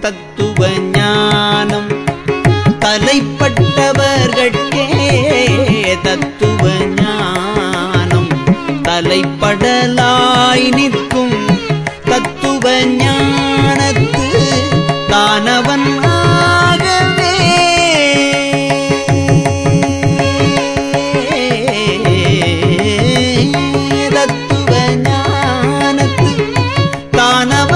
தத்துவ ஞானம் தலைப்பட்டவர்கட்கே தத்துவ ஞானம் தலைப்படலாய் நிற்கும் தத்துவ ஞானத்து தானவன் ஆகவே. தத்துவ தானவன்